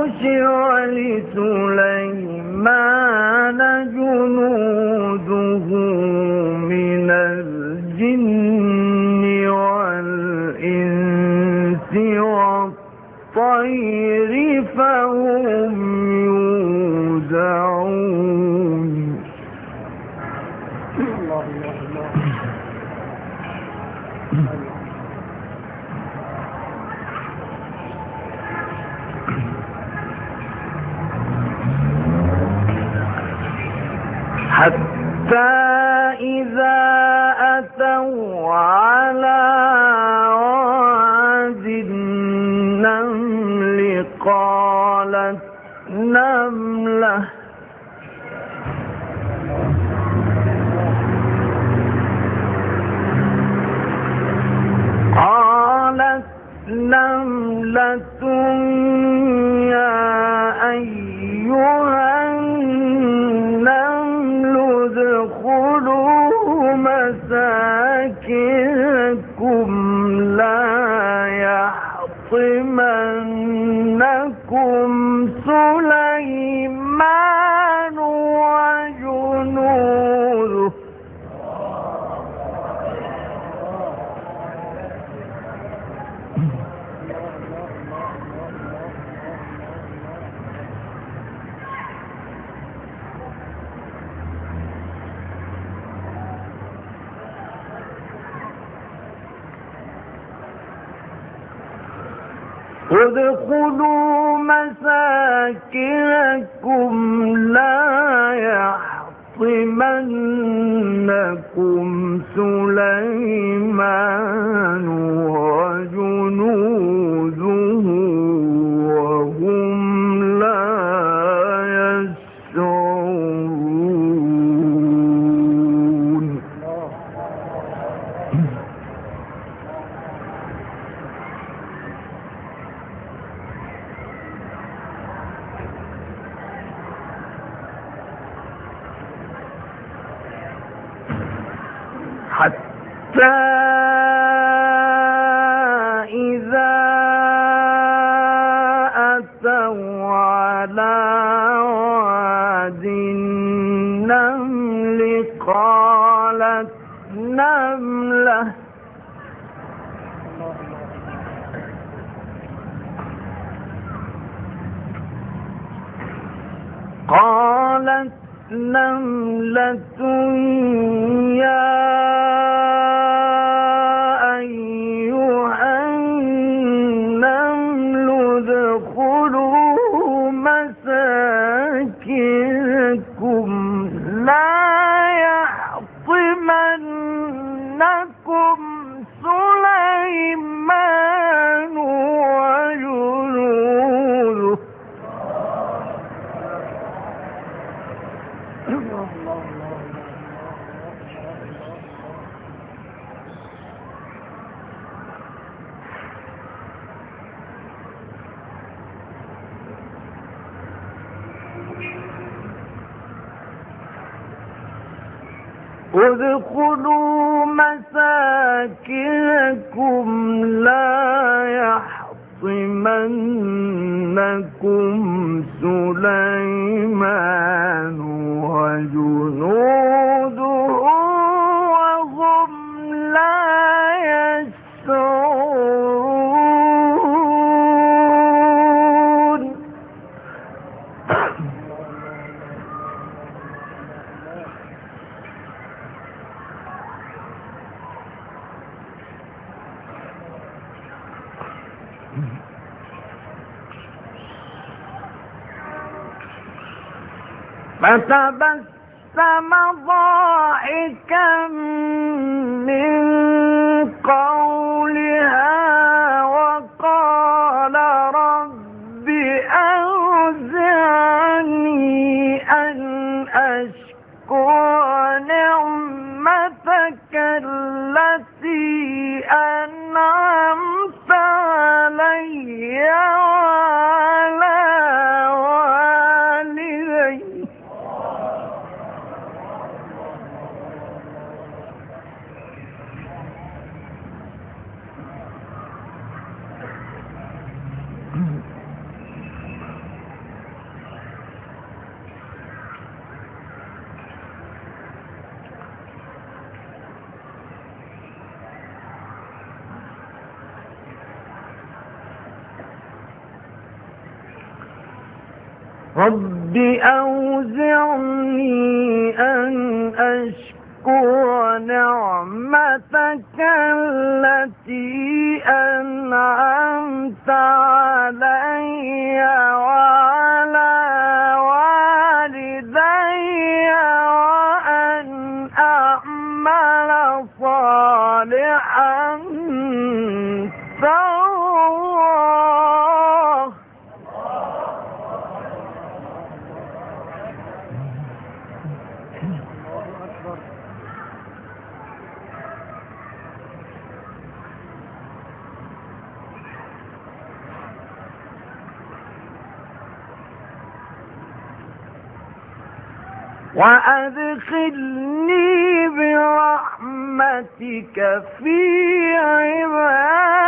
حشر لسليمان جنوده من الجن والإنس والطير فهم يوزعون الله الله الله حتى إذا أتوا على واد النمل قالت نملة. قالت نملة لا يحطمنكم ادخلوا مساكنكم لا يحطمنكم حتى إذا أتوا على واد النمل قالت نملة. قالت نملة يا ادخلوا مساكنكم لا يحطمنكم سليمان وجنوده فتبسم ضاحكا رب أوزعني أن أشهد أشكر نعمتك التي أنعمت علي وعلى والدي وأن أعمل صالحا وأدخلني برحمتك في عبادك.